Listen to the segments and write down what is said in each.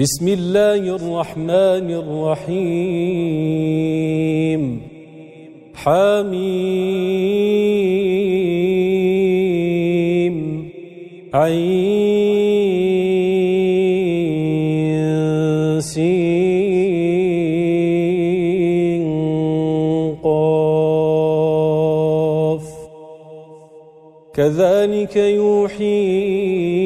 بسم الله الرحمن الرحيم. حميم. عين قاف. كذلك يوحي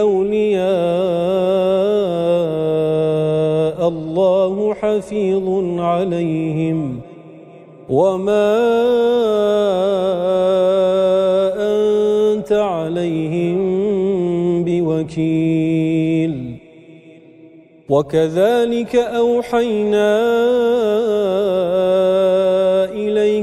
أولياء الله حفيظ عليهم وما أنت عليهم بوكيل. وكذلك أوحينا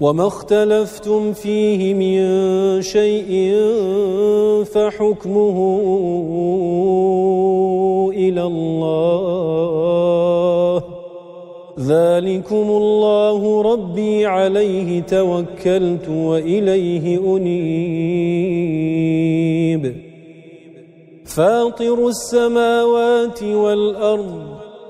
وما اختلفتم فيه من شيء فحكمه إلى الله. ذلكم الله ربي عليه توكلت وإليه أنيب. فاطر السماوات والأرض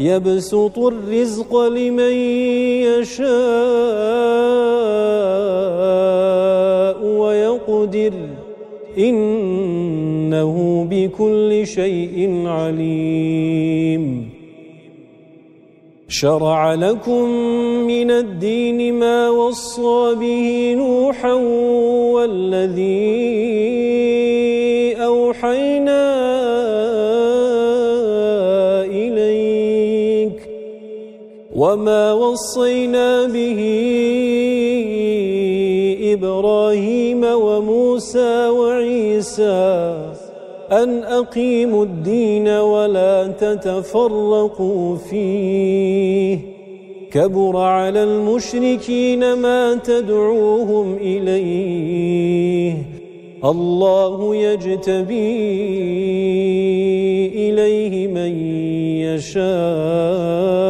يبسط الرزق لمن يشاء ويقدر. إنه بكل شيء عليم. شرع لكم من الدين ما وصى به نوحا والذي أوحينا وما وصينا به إبراهيم وموسى وعيسى أن أقيموا الدين ولا تتفرقوا فيه كبر على المشركين ما تدعوهم إليه الله يجتبي إليه من يشاء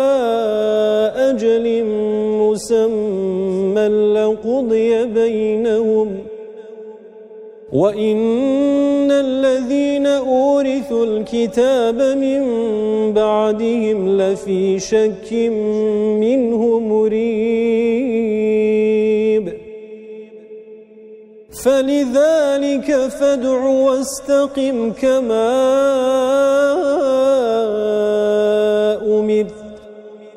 أجل مسمى لقضي بينهم. وَإِنَّ الَّذِينَ أُورِثُوا الْكِتَابَ مِنْ بَعْدِهِمْ لَفِي شَكٍّ مِنْهُ مُرِيبٍ. فَلِذَلِكَ فَادْعُ وَاسْتَقِمْ كَمَا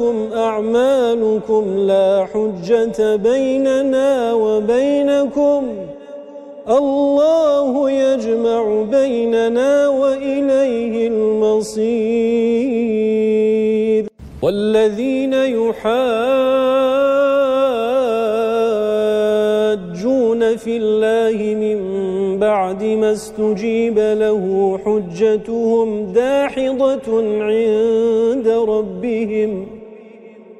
وَلَكُمْ أَعْمَالُكُمْ لَا حُجَّةَ بَيْنَنَا وَبَيْنَكُمْ. الله يجمع بيننا وإليه المصير. والذين يحاجون في الله من بعد ما استجيب له حجتهم داحضة عند ربهم.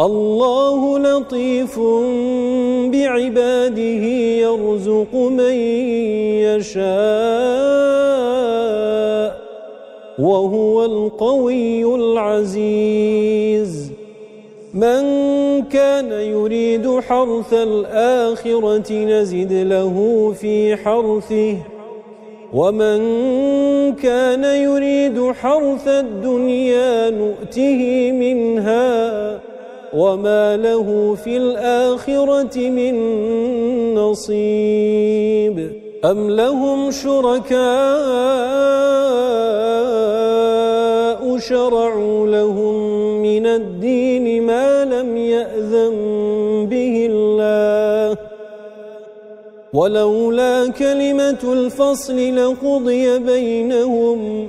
الله لطيف بعباده يرزق من يشاء وهو القوي العزيز. من كان يريد حرث الآخرة نزد له في حرثه. ومن كان يريد حرث الدنيا نؤته منها. وما له في الآخرة من نصيب أم لهم شركاء شرعوا لهم من الدين ما لم يأذن به الله ولولا كلمة الفصل لقضي بينهم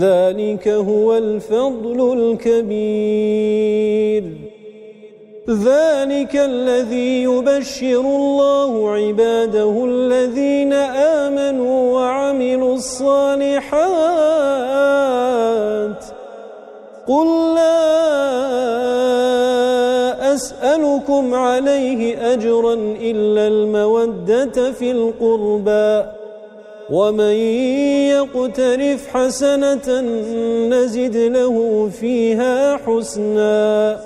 ذَلِكَ هُوَ الْفَضْلُ الْكَبِيرُ. ذَلِكَ الَّذِي يُبَشِّرُ اللَّهُ عِبَادَهُ الَّذِينَ آمَنُوا وَعَمِلُوا الصَّالِحَاتِ. قُل لَّا أسألكم عليه أجرا إلا المودة في القربى. ومن يقترف حسنة نزد له فيها حسنا.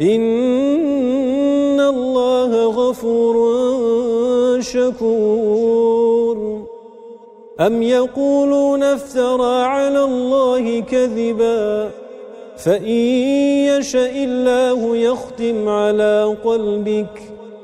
إن الله غفور شكور. أم يقولون افترى على الله كذبا؟ فإن يشأ الله يختم على قلبك.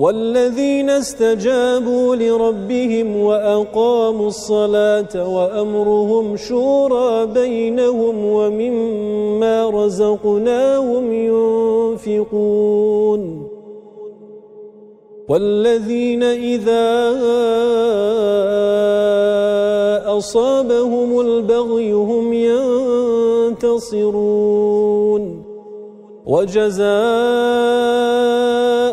والذين استجابوا لربهم وأقاموا الصلاة وأمرهم شورى بينهم ومما رزقناهم ينفقون. والذين إذا أصابهم البغي هم ينتصرون. وجزاؤهم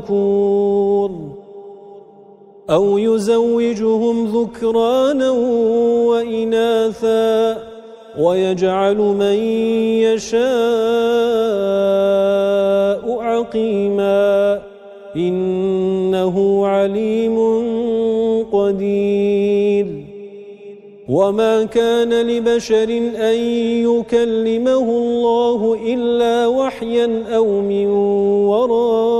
الذُّكُورَ أَوْ يُزَوِّجُهُمْ ذُكْرَانًا وَإِنَاثًا وَيَجْعَلُ مَن يَشَاءُ عَقِيمًا إِنَّهُ عَلِيمٌ قدير وما كان لبشر أن يكلمه الله إلا وحيا أو من وراء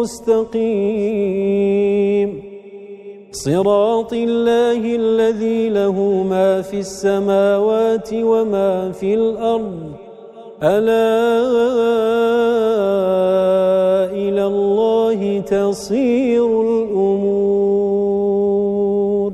مستقيم صراط الله الذي له ما في السماوات وما في الأرض. ألا إلى الله تصير الأمور.